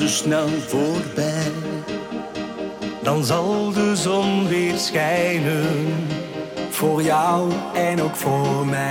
zo snel voorbij. Dan zal de zon weer schijnen voor jou en ook voor mij.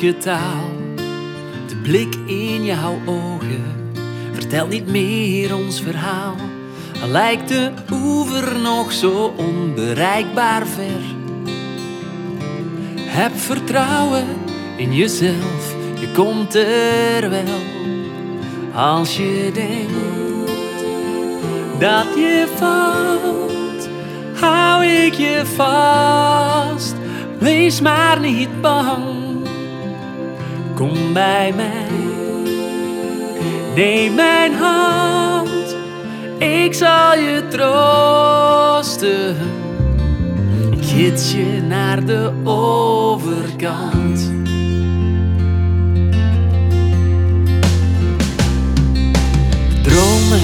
De blik in jouw ogen vertelt niet meer ons verhaal. Al lijkt de oever nog zo onbereikbaar ver. Heb vertrouwen in jezelf, je komt er wel. Als je denkt dat je valt, hou ik je vast. Wees maar niet bang, kom bij mij. Neem mijn hand, ik zal je troosten. Ik gids je naar de overkant. Dromen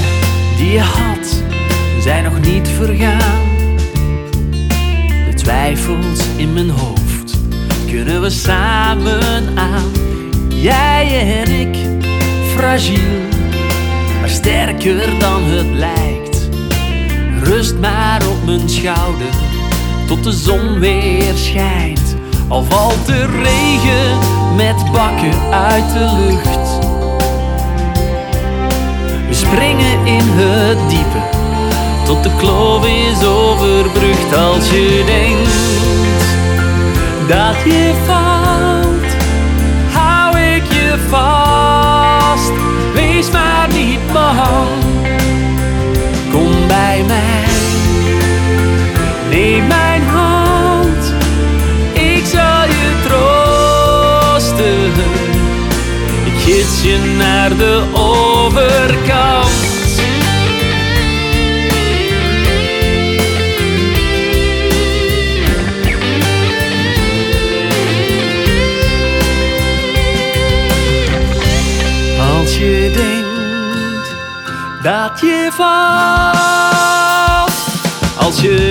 die je had, zijn nog niet vergaan. De twijfels in mijn hoofd kunnen we samen aan. Jij en ik, fragiel, maar sterker dan het lijkt. Rust maar op mijn schouder tot de zon weer schijnt. Al valt de regen met bakken uit de lucht. We springen in het diepe tot de kloof is overbrugd. Als je denkt dat je je vast. Wees maar niet bang, kom bij mij. Neem mijn hand, ik zal je troosten. Ik gids je naar de overkant. Als je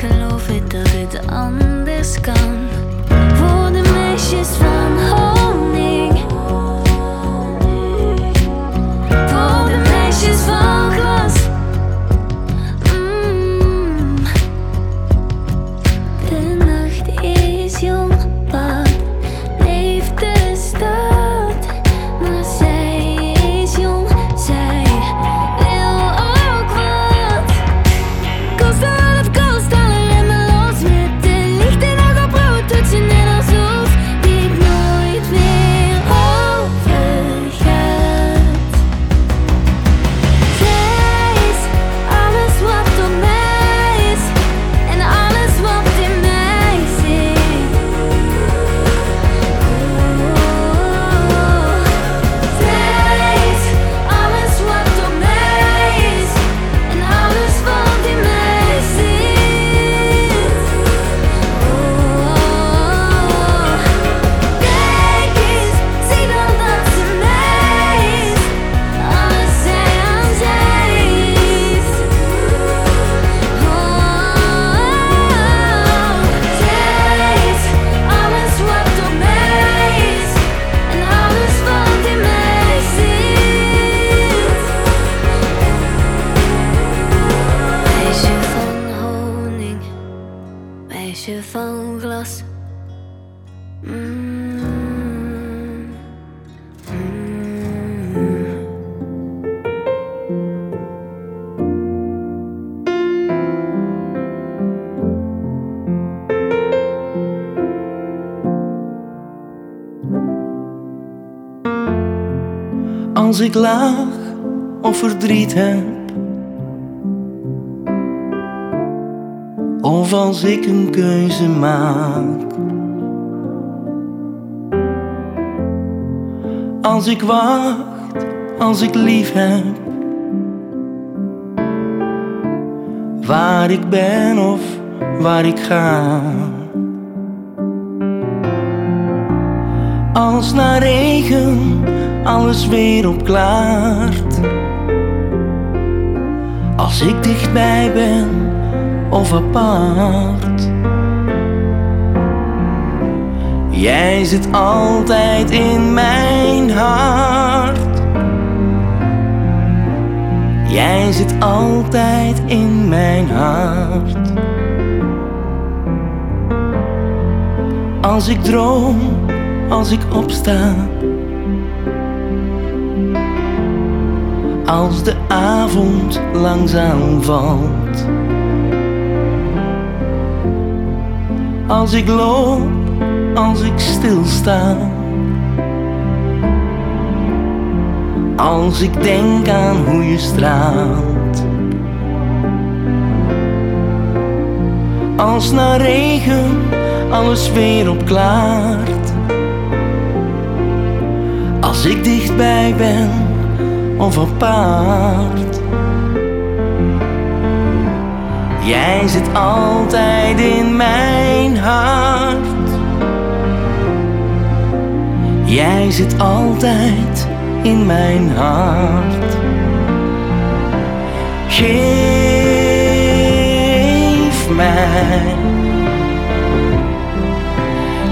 zo graag geloven Als ik laag of verdriet heb. Of als ik een keuze maak. Als ik wacht, als ik lief heb. Waar ik ben of waar ik ga. Als na regen alles weer opklaart. Als ik dichtbij ben of apart. Jij zit altijd in mijn hart. Jij zit altijd in mijn hart. Als ik droom, als ik opsta. Als de avond langzaam valt. Als ik loop, als ik stilsta. Als ik denk aan hoe je straalt. Als na regen alles weer opklaart. Als ik dichtbij ben of apart. Jij zit altijd in mijn hart. Jij zit altijd in mijn hart. Geef mij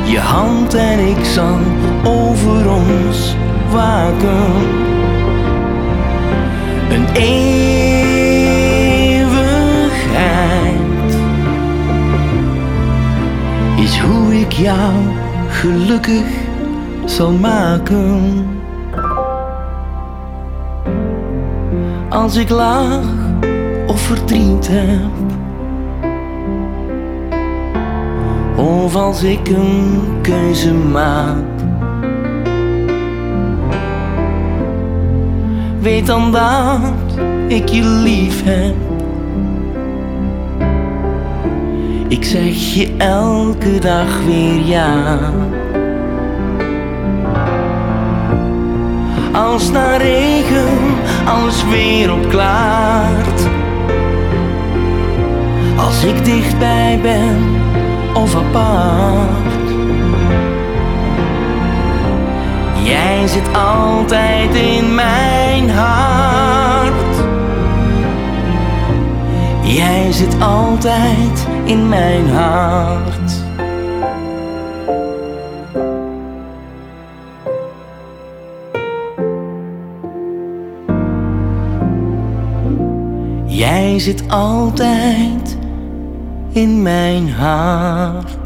je hand en ik zal over ons waken. Een eeuwigheid is hoe ik jou gelukkig zal maken. Als ik laag of verdriet heb. Of als ik een keuze maak. Weet dan dat ik je lief heb. Ik zeg je elke dag weer ja. Als na regen alles weer opklaart. Als ik dichtbij ben of apart. Jij zit altijd in mijn hart. Jij zit altijd in mijn hart. Jij zit altijd in mijn hart.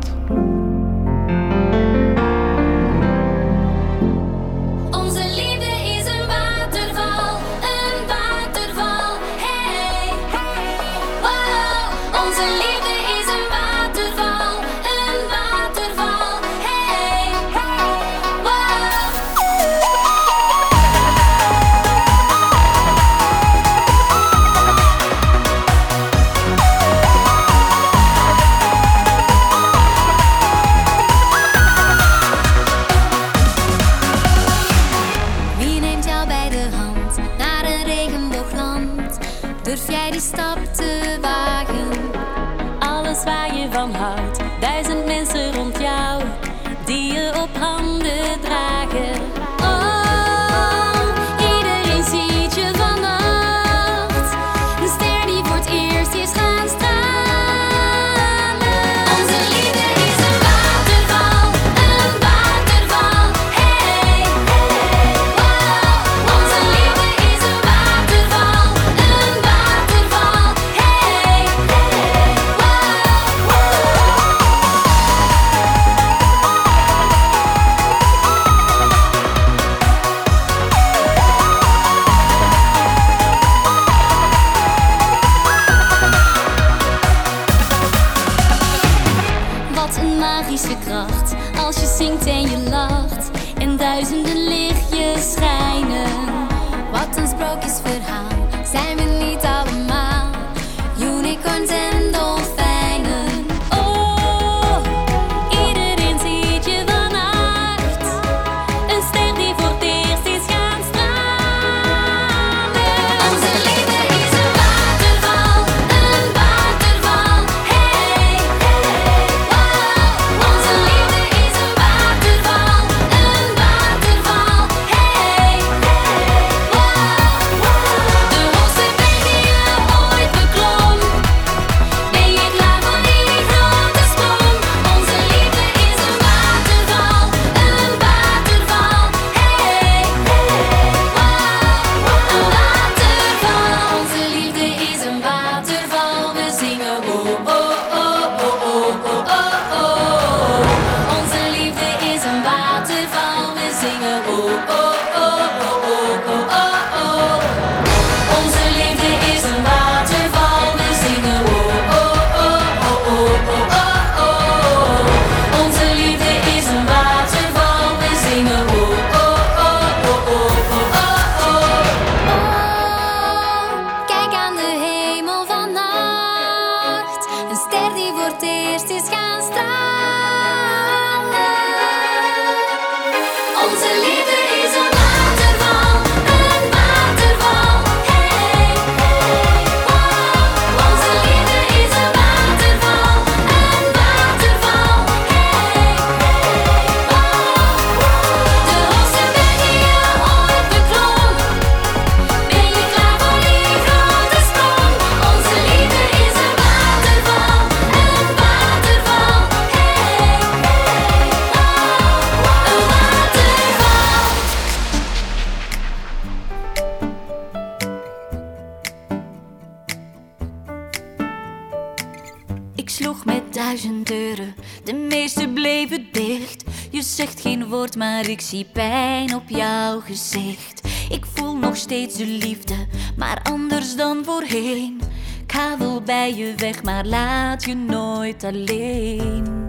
ik zie pijn op jouw gezicht. Ik voel nog steeds de liefde, maar anders dan voorheen. Ik ga wel bij je weg, maar laat je nooit alleen.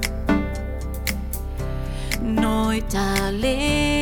Nooit alleen.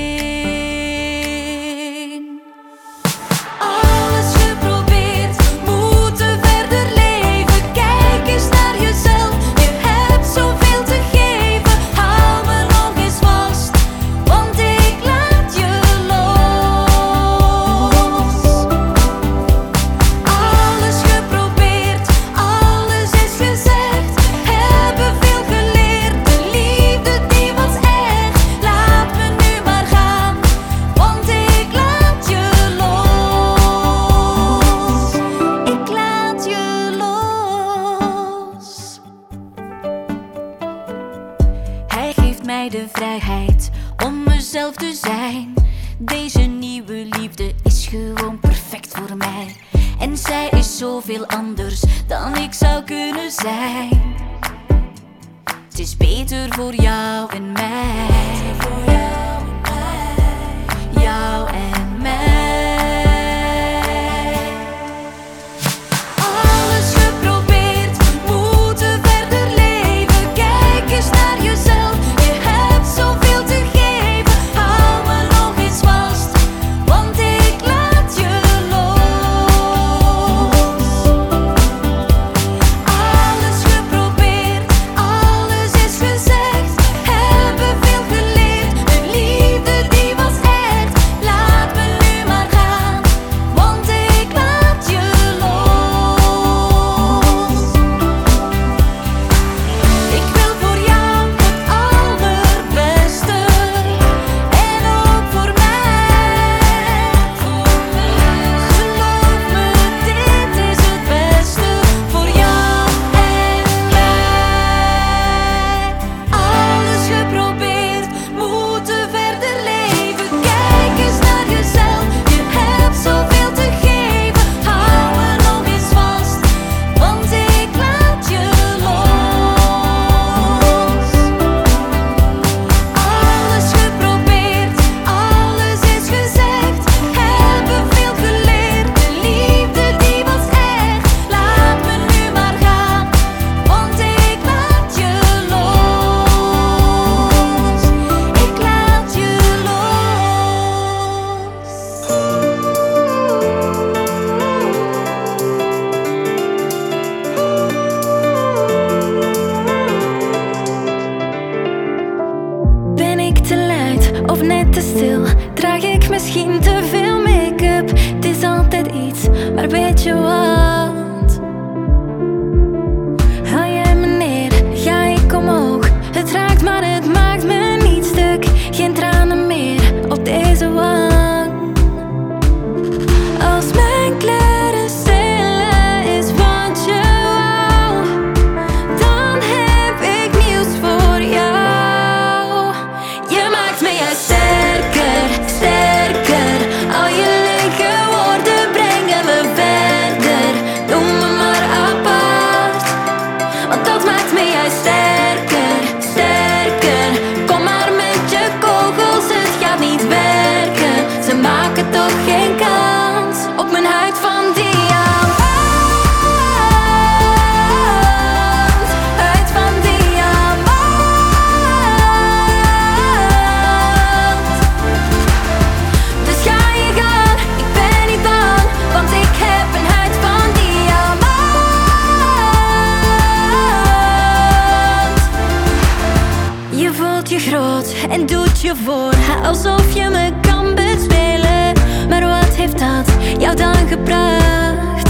En doet je voor alsof je me kan bespelen. Maar wat heeft dat jou dan gebracht?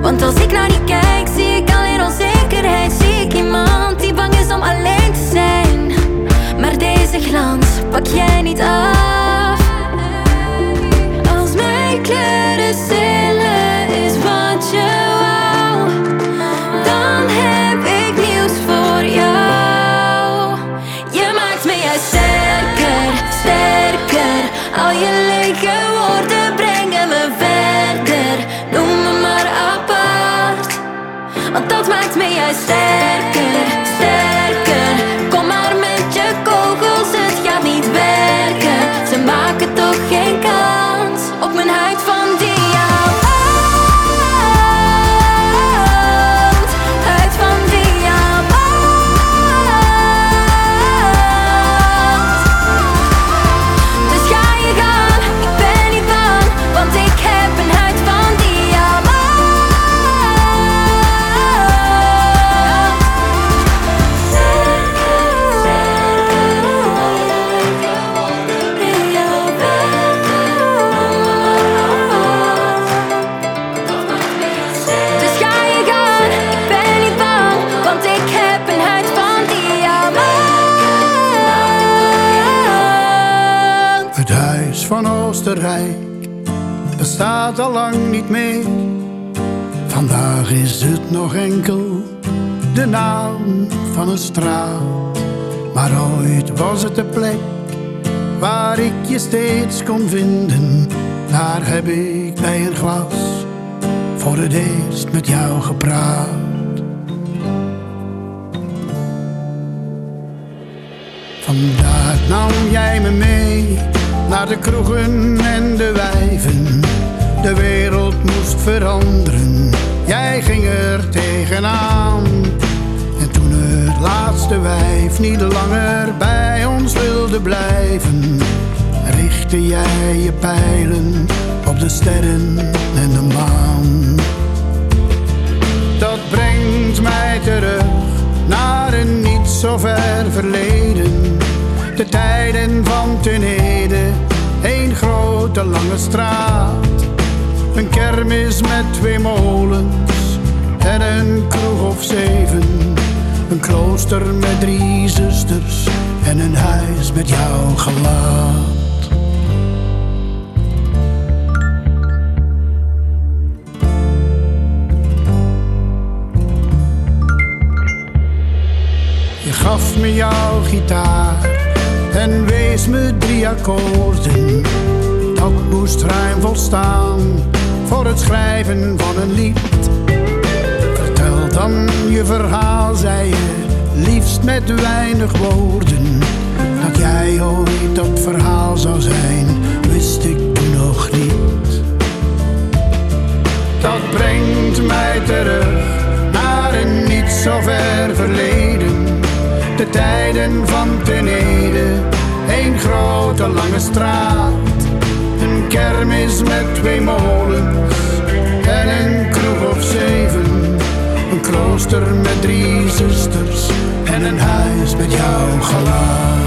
Want als ik naar je kijk, zie ik alleen onzekerheid. Zie ik iemand die bang is om alleen te zijn. Maar deze glans pak jij niet af. Want dat maakt me juist sterker, niet meer. Vandaag is het nog enkel de naam van een straat. Maar ooit was het de plek waar ik je steeds kon vinden. Daar heb ik bij een glas voor het eerst met jou gepraat. Vandaag nam jij me mee naar de kroegen en de wijven. De wereld moest veranderen, jij ging er tegenaan. En toen het laatste wijf niet langer bij ons wilde blijven, richtte jij je pijlen op de sterren en de maan. Dat brengt mij terug naar een niet zo ver verleden. De tijden van Tenede, één grote lange straat. Een kermis met twee molens en een kroeg of zeven. Een klooster met drie zusters en een huis met jouw gelaat. Je gaf me jouw gitaar en wees me drie akkoorden. Dat moest ruim volstaan voor het schrijven van een lied. Vertel dan je verhaal, zei je, liefst met weinig woorden. Dat jij ooit dat verhaal zou zijn, wist ik nog niet. Dat brengt mij terug naar een niet zo ver verleden. De tijden van Tenede, één grote lange straat. Kermis met twee molens en een kroeg of zeven. Een klooster met drie zusters en een huis met jouw gelaat.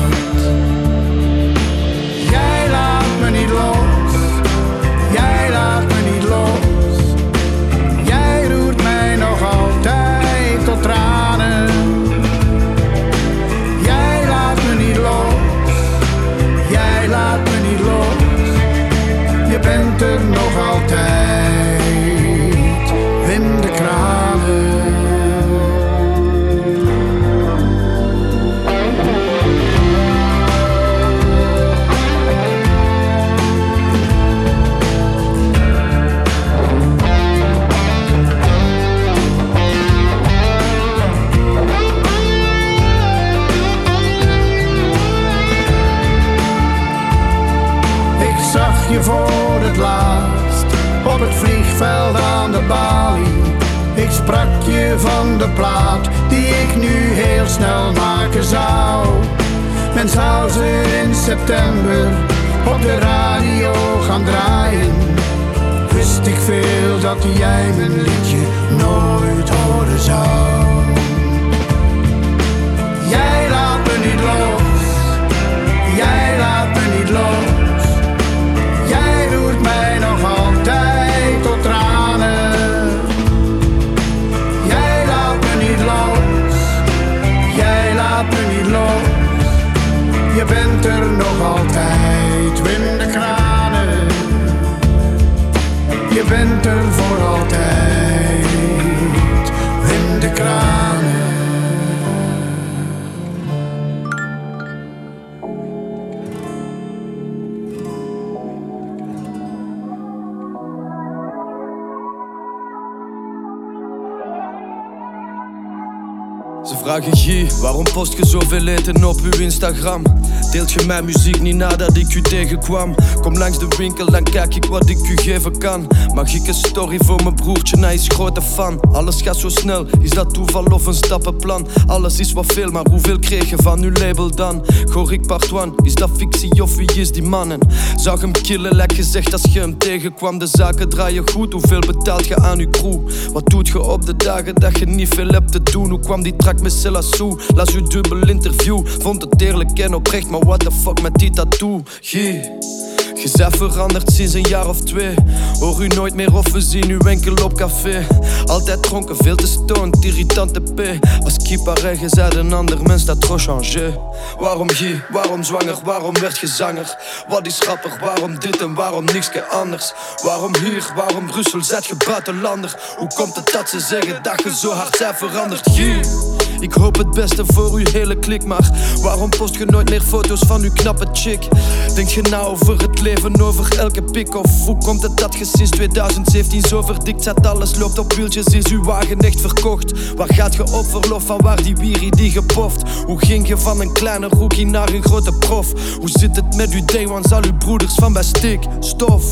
Ze vragen G, waarom post je zoveel eten op uw Instagram? Deelt je mijn muziek niet nadat ik u tegenkwam? Kom langs de winkel, dan kijk ik wat ik u geven kan. Mag ik een story voor mijn broertje, hij is grote fan. Alles gaat zo snel, is dat toeval of een stappenplan? Alles is wat veel, maar hoeveel kreeg je van uw label dan? Goor ik part one, is dat fictie of wie is die mannen? Zag hem killen, lek gezegd als je hem tegenkwam. De zaken draaien goed, hoeveel betaalt je aan uw crew? Wat doet je op de dagen dat je niet veel hebt te doen? Hoe kwam die track met? Las uw dubbel interview, vond het eerlijk en oprecht, maar what the fuck met die tattoo? Gie. Je bent veranderd sinds een jaar of twee. Hoor u nooit meer of we zien u enkel op café. Altijd dronken, veel te stoned, irritante P. Als kipare, je zei een ander mens dat trop. Waarom Guy, waarom zwanger, waarom werd je zanger? Wat is grappig, waarom dit en waarom niks anders? Waarom hier, waarom Brussel, zet je buitenlander? Hoe komt het dat ze zeggen dat je zo hard zijn veranderd? Guy, ik hoop het beste voor uw hele klik, maar waarom post je nooit meer foto's van uw knappe chick? Denk je nou over het leven, over elke pik? Of hoe komt het dat je sinds 2017 zo verdikt zet? Alles loopt op wieltjes, is uw wagen echt verkocht? Waar gaat je op verlof, van waar die wierie die gepoft? Hoe ging je van een kleine rookie naar een grote prof? Hoe zit het met uw day ones, al uw broeders van bij stik, stof?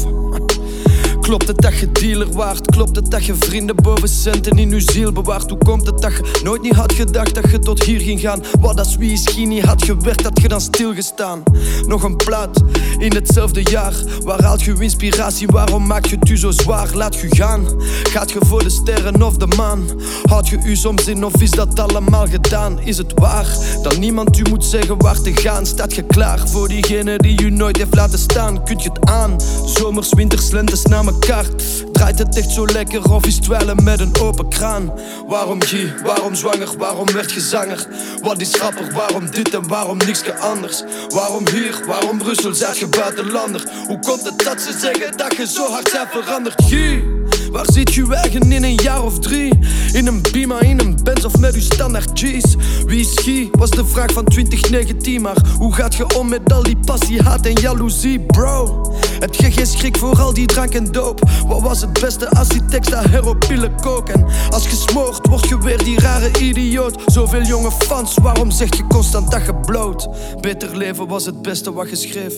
Klopt het dat je dealer waart? Klopt het dat je vrienden boven centen in je ziel bewaart? Hoe komt het dat je nooit niet had gedacht dat je tot hier ging gaan? Wat als wie misschien niet had gewerkt, had je dan stilgestaan? Nog een plaat in hetzelfde jaar. Waar haalt je inspiratie? Waarom maak je het u zo zwaar? Laat je gaan. Gaat je voor de sterren of de maan? Houd je u soms in of is dat allemaal gedaan? Is het waar dat niemand u moet zeggen waar te gaan? Staat je klaar voor diegene die u nooit heeft laten staan? Kunt je het aan? Zomers, winters, lentes na Draait het echt zo lekker of is het dweilen met een open kraan? Waarom Guy? Waarom zwanger? Waarom werd je zanger? Wat is grappig? Waarom dit en waarom niks anders? Waarom hier? Waarom Brussel? Zijt je buitenlander? Hoe komt het dat ze zeggen dat je zo hard bent veranderd? Guy, waar zit je eigen in een jaar of drie? In een Bima, in een Benz of met uw standaard G's? Wie is Guy? Was de vraag van 2019 Maar hoe gaat je om met al die passie, haat en jaloezie, bro? Heb je geen schrik voor al die drank en doop? Wat was het beste als die tekst daar heropillen koken? Als je smoort, word je weer die rare idioot Zoveel jonge fans, waarom zeg je constant dat je bloot? Beter leven was het beste wat je schreef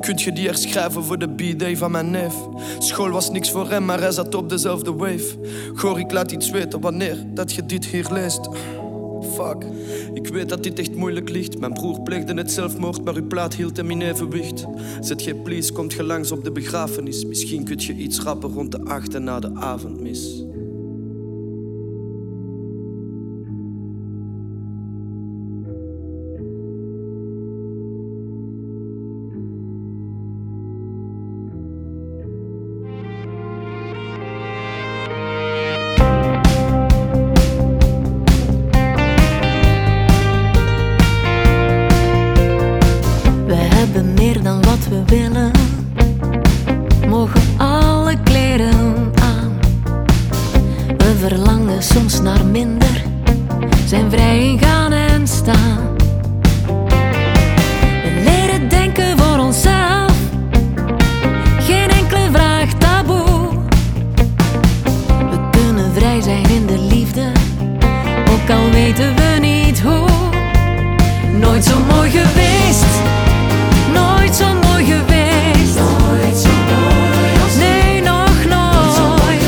Kunt je die herschrijven voor de b-day van mijn neef? School was niks voor hem, maar hij zat op dezelfde wave Goor, ik laat iets weten wanneer dat je dit hier leest Fuck, ik weet dat dit echt moeilijk ligt. Mijn broer pleegde het zelfmoord, maar uw plaat hield hem in evenwicht. Zet je please, komt je langs op de begrafenis. Misschien kunt je iets rappen rond de acht en na de avondmis. weten we niet hoe. Nooit zo mooi geweest, nooit zo mooi geweest. Nooit zo mooi Nee, nog nooit. Nooit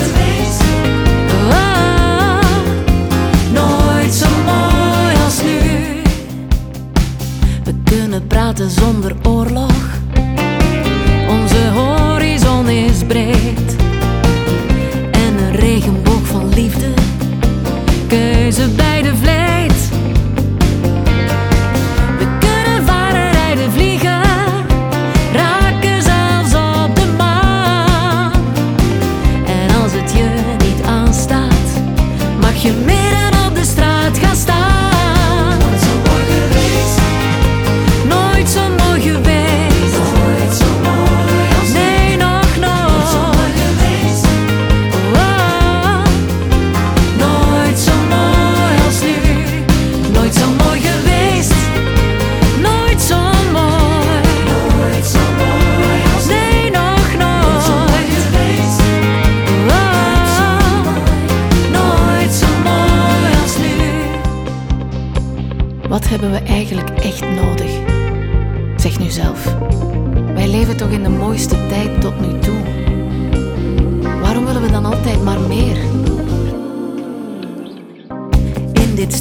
ah. nooit zo mooi als nu. We kunnen praten zonder oorlog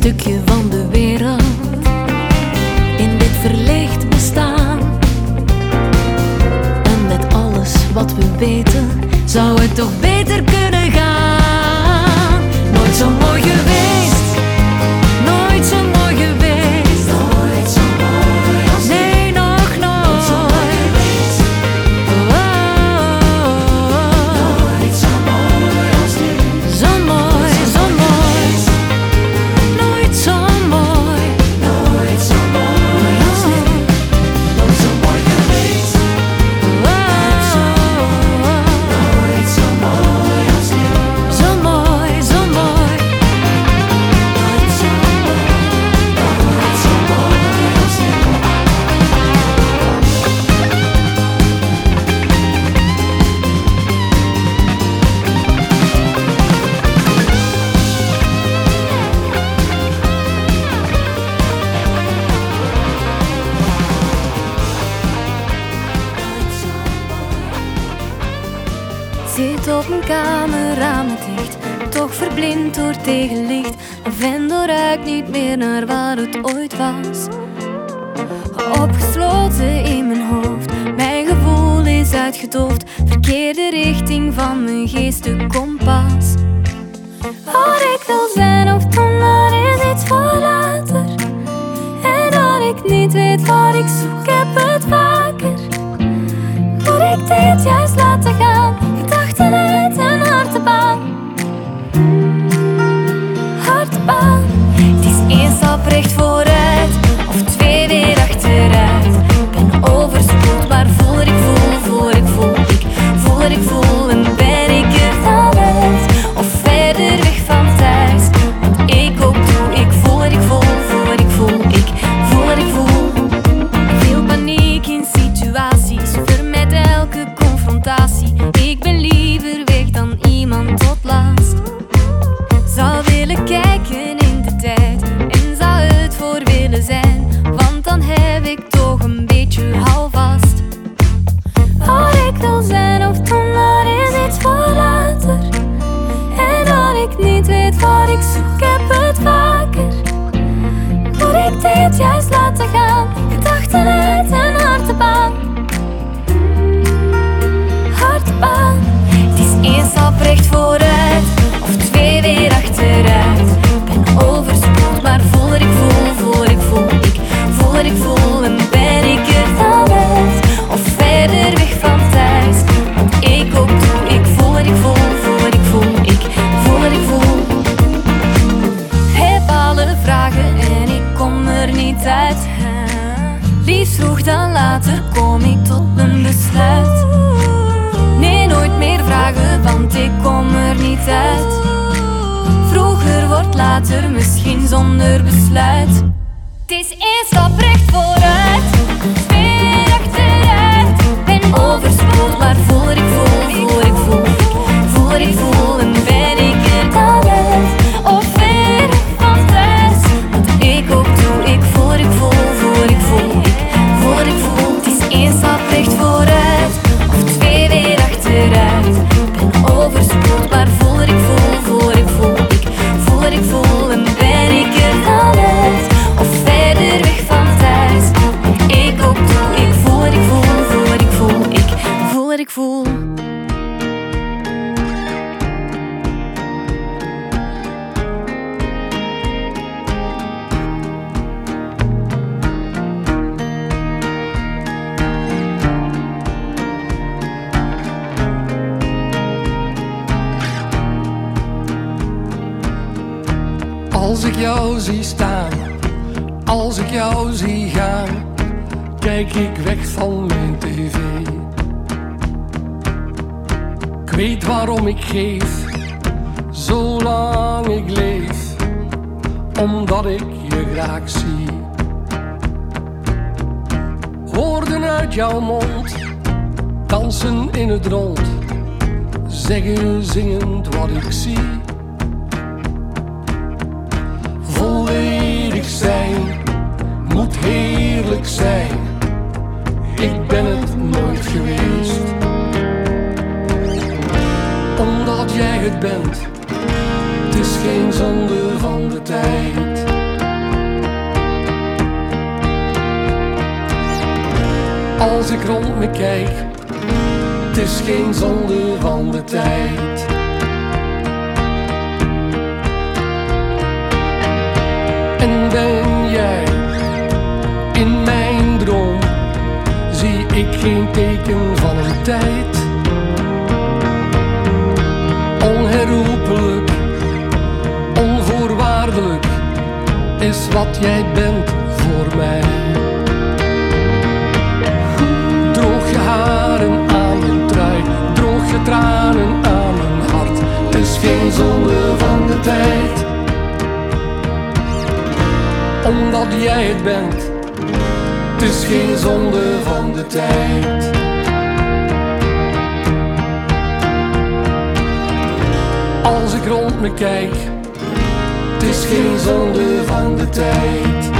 stukje van de wereld in dit verlicht bestaan. En met alles wat we weten, zou het toch beter glass true. Vroeger wordt later, misschien zonder besluit. Ik jou zie staan, als ik jou zie gaan, kijk ik weg van mijn tv. Ik weet waarom ik geef, zolang ik leef, omdat ik je graag zie. Woorden uit jouw mond, dansen in het rond, zeggen zingend wat ik zie. Moet heerlijk zijn. Ik ben het nooit geweest. Omdat jij het bent, het is geen zonde van de tijd. Als ik rond me kijk, het is geen zonde van de tijd. En ben jij in mijn droom, zie ik geen teken van een tijd. Onherroepelijk, onvoorwaardelijk is wat jij bent voor mij. Droog je haren aan mijn trui, droog je tranen aan mijn hart. Het is geen zonde van de tijd omdat jij het bent. Het is geen zonde van de tijd. Als ik rond me kijk, het is geen zonde van de tijd.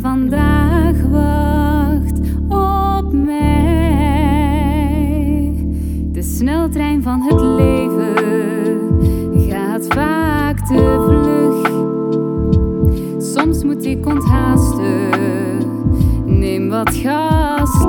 Vandaag wacht op mij. De sneltrein van het leven gaat vaak te vlug. Soms moet ik onthaasten, neem wat gas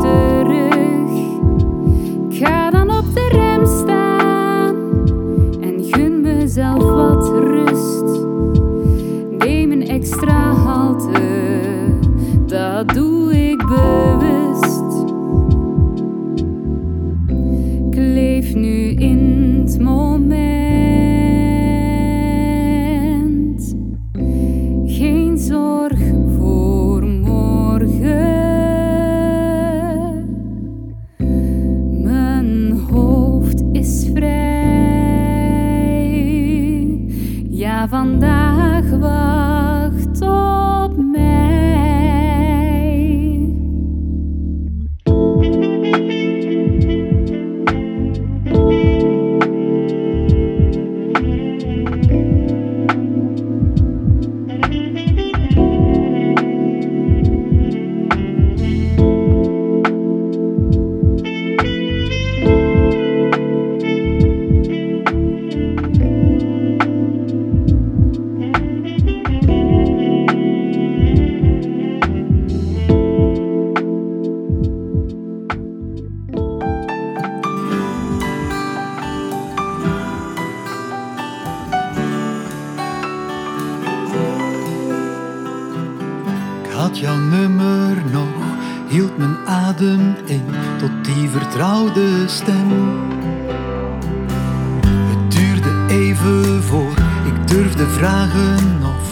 voor ik durfde vragen of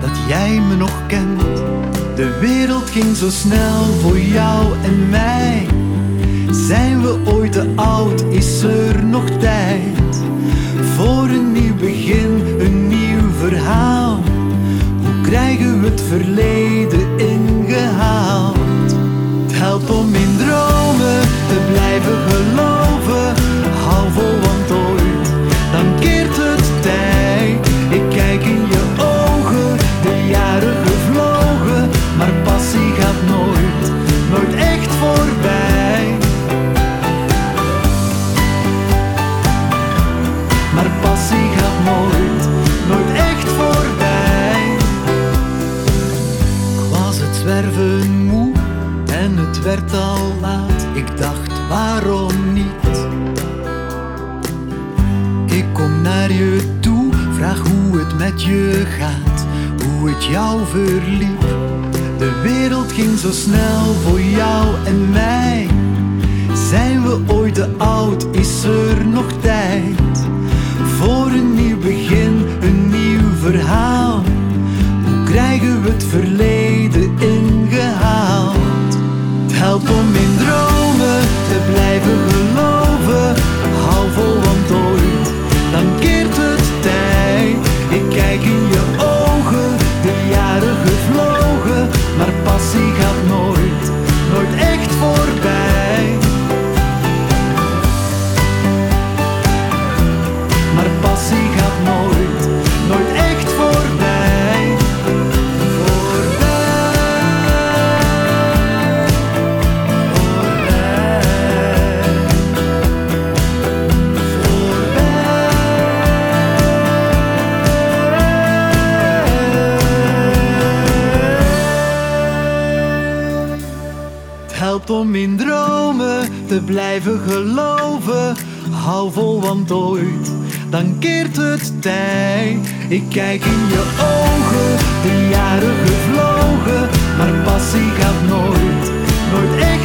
dat jij me nog kent. De wereld ging zo snel voor jou en mij. Zijn we ooit te oud? Is er nog tijd voor een nieuw begin, een nieuw verhaal? Hoe krijgen we het verleden ingehaald? Het helpt om in dromen te blijven geloven. Hou vol, het werd al laat. Ik dacht, waarom niet? Ik kom naar je toe, vraag hoe het met je gaat, hoe het jou verliep. De wereld ging zo snel voor jou en mij. Zijn we ooit te oud? Is er nog tijd voor een nieuw begin, een nieuw verhaal? Hoe krijgen we het verleden Het helpt om in dromen te blijven geloven. Te blijven geloven. Hou vol, want ooit dan keert het tijd. Ik kijk in je ogen, de jaren gevlogen, maar passie gaat nooit, nooit echt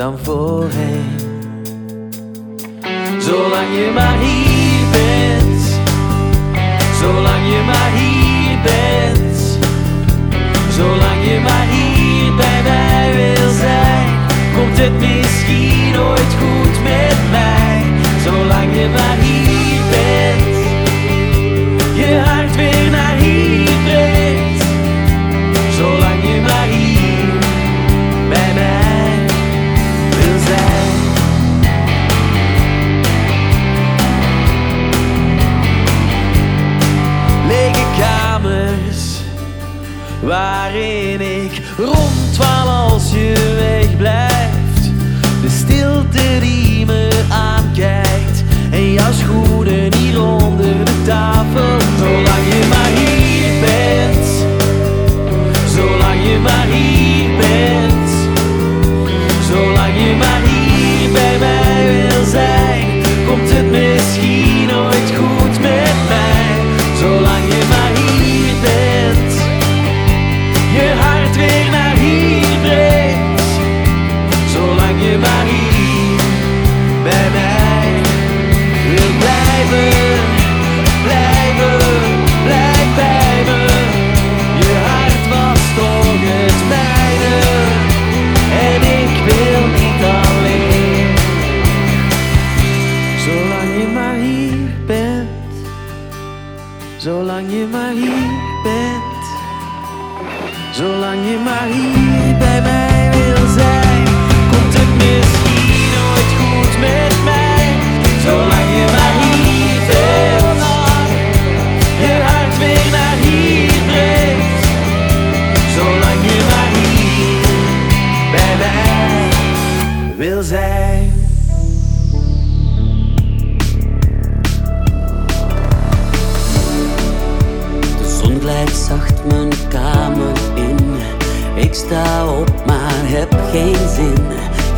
dan voorheen. Zolang je maar hier bent, zolang je maar hier bent, zolang je maar hier bij mij wil zijn, komt het misschien ooit goed met mij. Zolang je maar hier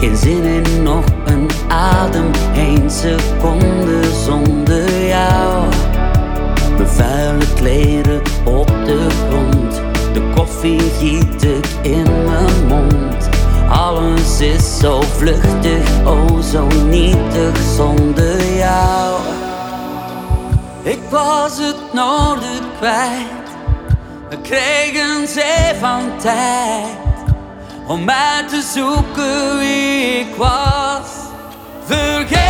Geen zin in nog een adem, één seconde zonder jou. Mijn vuile kleren op de grond, de koffie giet ik in mijn mond. Alles is zo vluchtig, oh zo nietig zonder jou. Ik was het noorden kwijt, we kregen zee van tijd om mij te zoeken wie ik was. Vergeet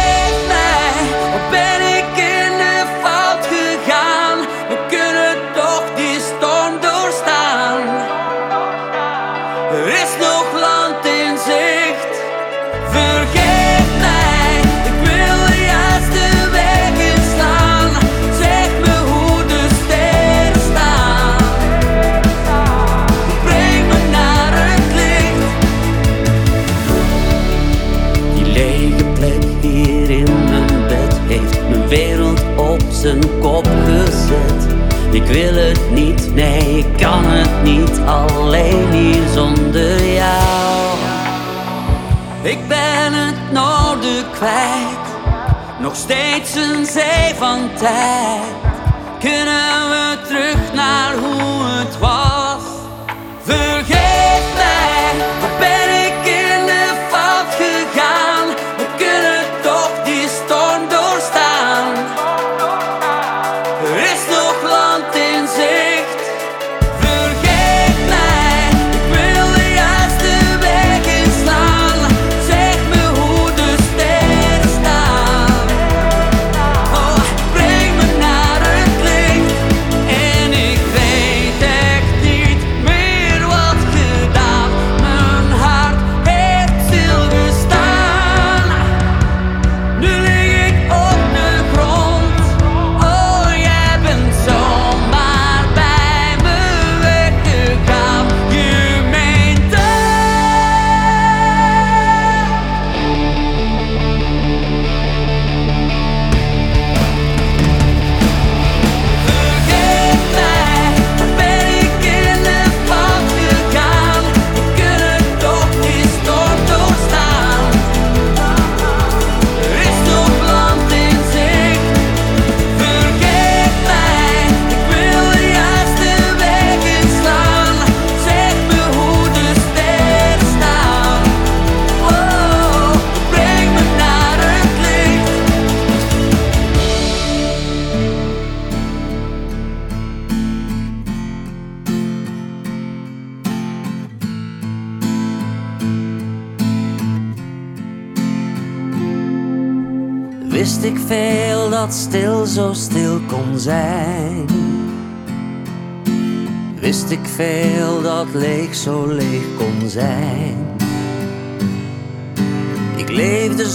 Ik wil het niet, nee, ik kan het niet alleen hier zonder jou. Ik ben het noorden kwijt, nog steeds een zee van tijd. Kunnen we terug naar hoe het was?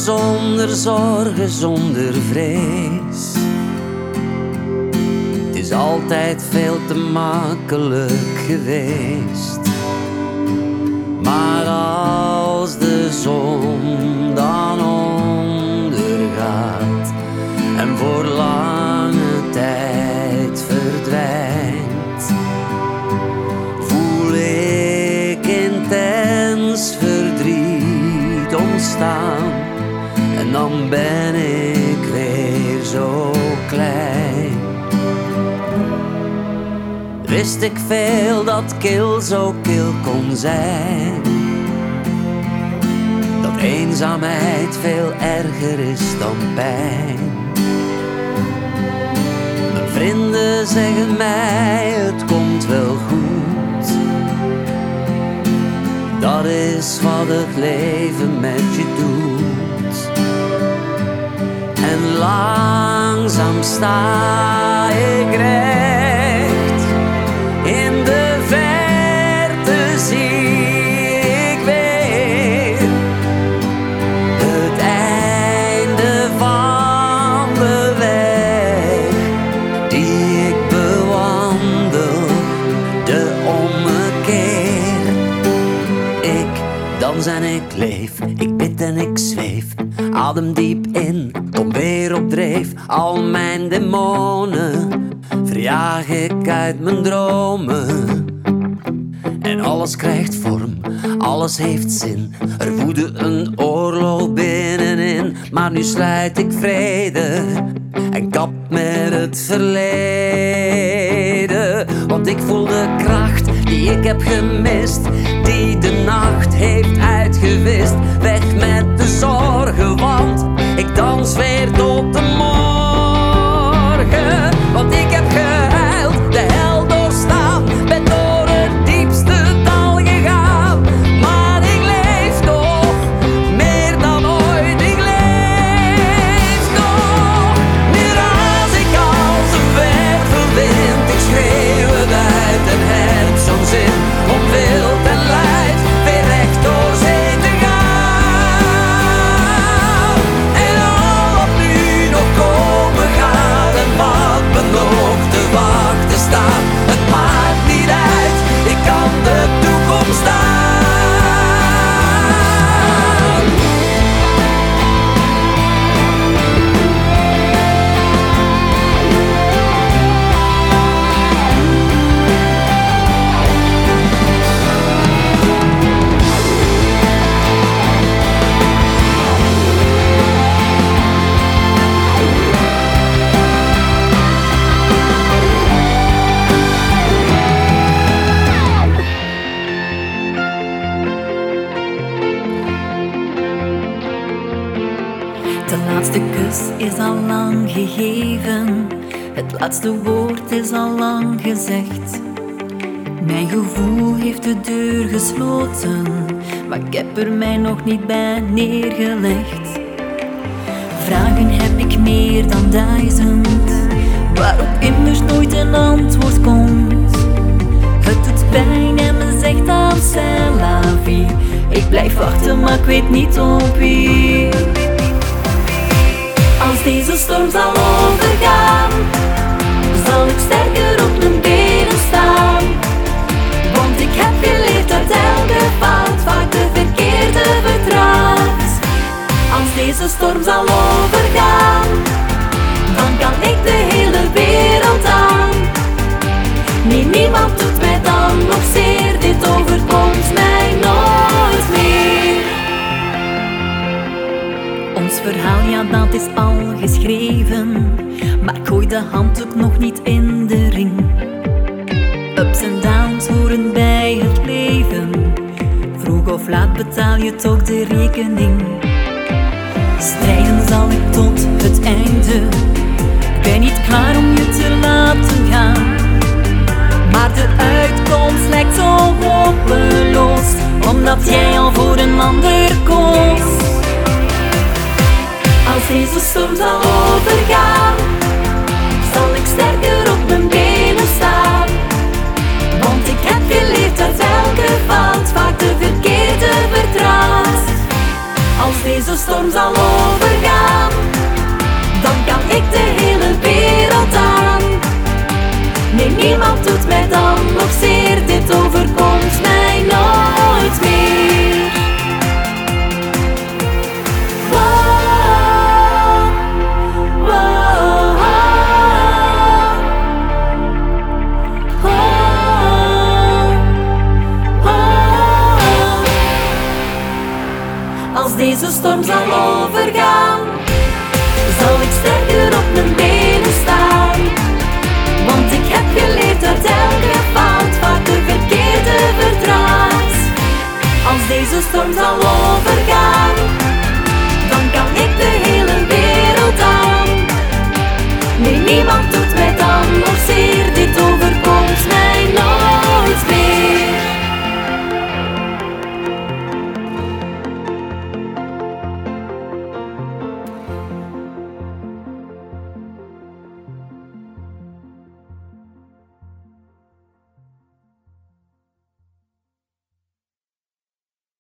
zonder zorgen, zonder vrees. Het is altijd veel te makkelijk geweest. Maar als de zon dan ondergaat en voor lang ben ik weer zo klein. Wist ik veel dat kil zo kil kon zijn. Dat eenzaamheid veel erger is dan pijn. Mijn vrienden zeggen mij het komt wel goed. Dat is wat het leven met je doet. En langzaam sta. Adem diep in, kom weer op dreef. Al mijn demonen verjaag ik uit mijn dromen. En alles krijgt vorm, alles heeft zin. Er woedde een oorlog binnenin, maar nu sluit ik vrede en kap met het verleden. Want ik voel de kracht die ik heb gemist, die de nacht heeft uitgewist. Weg laatste woord is al lang gezegd. Mijn gevoel heeft de deur gesloten, maar ik heb er mij nog niet bij neergelegd. Vragen heb ik meer dan duizend, waarop immers nooit een antwoord komt. Het doet pijn en men zegt la vie. Ik blijf wachten, maar ik weet niet op wie. Als deze storm zal overgaan, zal ik sterker op mijn benen staan. Want ik heb geleerd dat elke fout vaak de verkeerde vertraagt. Als deze storm zal overgaan, dan kan ik de hele wereld aan. Nee, niemand doet mij dan nog zeer, dit overkomt mij nooit meer. Ons verhaal, ja, dat is al geschreven. Gooi de handdoek nog niet in de ring. Ups en downs horen bij het leven. Vroeg of laat betaal je toch de rekening. Strijden zal ik tot het einde. Ik ben niet klaar om je te laten gaan. Maar de uitkomst lijkt zo hopeloos, omdat jij al voor een ander koos. Als deze storm zal overgaan, deze storm zal overgaan, dan kan ik de hele wereld aan. Nee, niemand doet mij dan nog zeer, dit overkomt